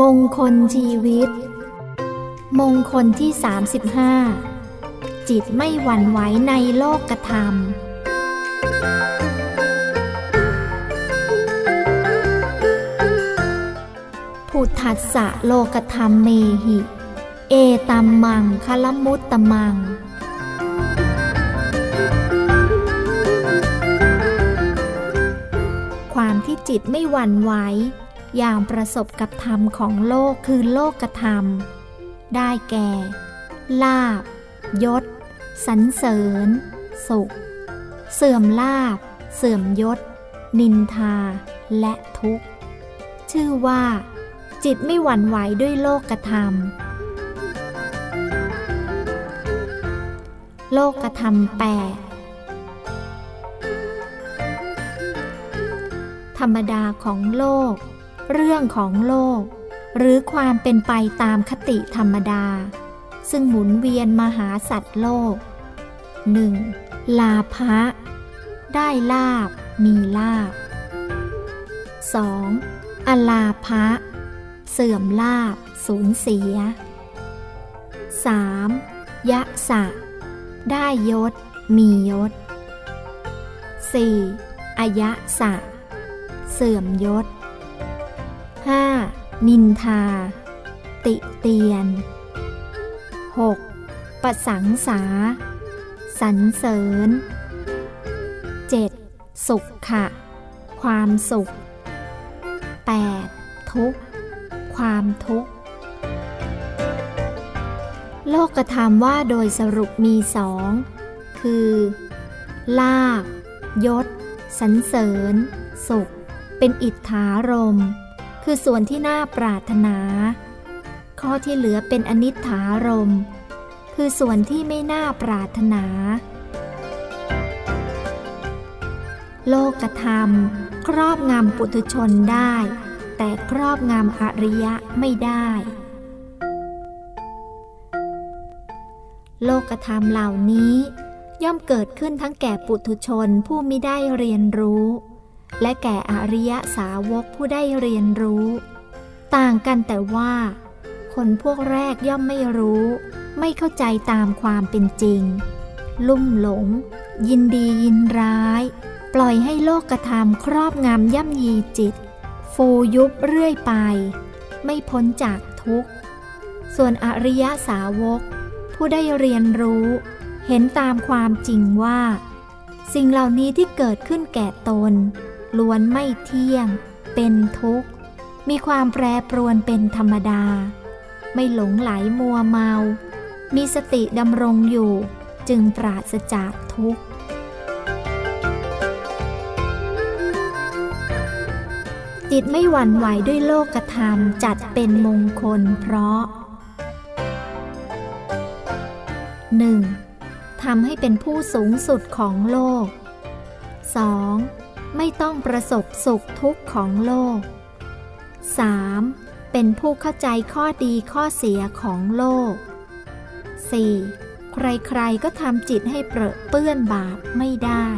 มงคลชีวิต มงคลที่ 35 จิตไม่หวั่นไหวในโลกกระทำพุทัสสะโลกธรรมเมหิ เอตัมมังคลมุตตมัง ความที่จิตไม่หวั่นไหว อย่างประสบกับธรรมของโลกคือโลกธรรม ได้แก่ ลาบ ยศ สันเสริญ สุข เสื่อมลาบ เสื่อมยศ นินทา และทุกข์ ชื่อว่า จิตไม่หวั่นไหวด้วยโลกธรรม โลกธรรมแปดธรรมดาของโลก เรื่องของโลก หรือความเป็นไปตามคติธรรมดา ซึ่งหมุนเวียนมหาสัตว์โลก 1. ลาภะได้ลาบมีลาบ 2. อลาภะเสื่อมลาบสูญเสีย 3. ยะสะ ได้ยศ มียศ 4. อยะสะ เสื่อมยศ 5. นินทา ติเตียน 6. ประสังสา สรรเสริญ 7. สุขขะ ความสุข 8. ทุกข์ ความทุกข์ โลกธรรมว่าโดยสรุปมีสอง คือ ลาบยศ สรรเสริญ สุข เป็นอิทธารม คือส่วนที่น่าปรารถนา ข้อที่เหลือเป็นอนิถารม คือส่วนที่ไม่น่าปรารถนา โลกธรรม ครอบงำปุถุชนได้ แต่ครอบงำอริยะไม่ได้ โลกธรรมเหล่านี้ย่อมเกิดขึ้นทั้งแก่ปุถุชนผู้ไม่ได้เรียนรู้ และแก่อริยสาวกผู้ได้เรียนรู้ ต่างกันแต่ว่า คนพวกแรกย่อมไม่รู้ ไม่เข้าใจตามความเป็นจริง ลุ่มหลง ยินดียินร้าย ปล่อยให้โลกกระทำครอบงำย่ำยีจิต ฟูยุบเรื่อยไป ไม่พ้นจากทุกข์ ส่วนอริยสาวก ผู้ได้เรียนรู้ เห็นตามความจริงว่า สิ่งเหล่านี้ที่เกิดขึ้นแก่ตน ล้วนไม่เที่ยง เป็นทุกข์ มีความแปรปรวนเป็นธรรมดา ไม่หลงไหลมัวเมา มีสติดำรงอยู่จึงปราศจากทุกข์ จิตไม่หวั่นไหวด้วยโลกธรรมจัดเป็นมงคลเพราะ 1. ทำให้เป็นผู้สูงสุดของโลก 2. ไม่ต้องประสบสุขทุกข์ของโลก 3. เป็นผู้เข้าใจข้อดีข้อเสียของโลก 4. ใครๆก็ทำจิตให้เปรอะเปื้อนบาปไม่ได้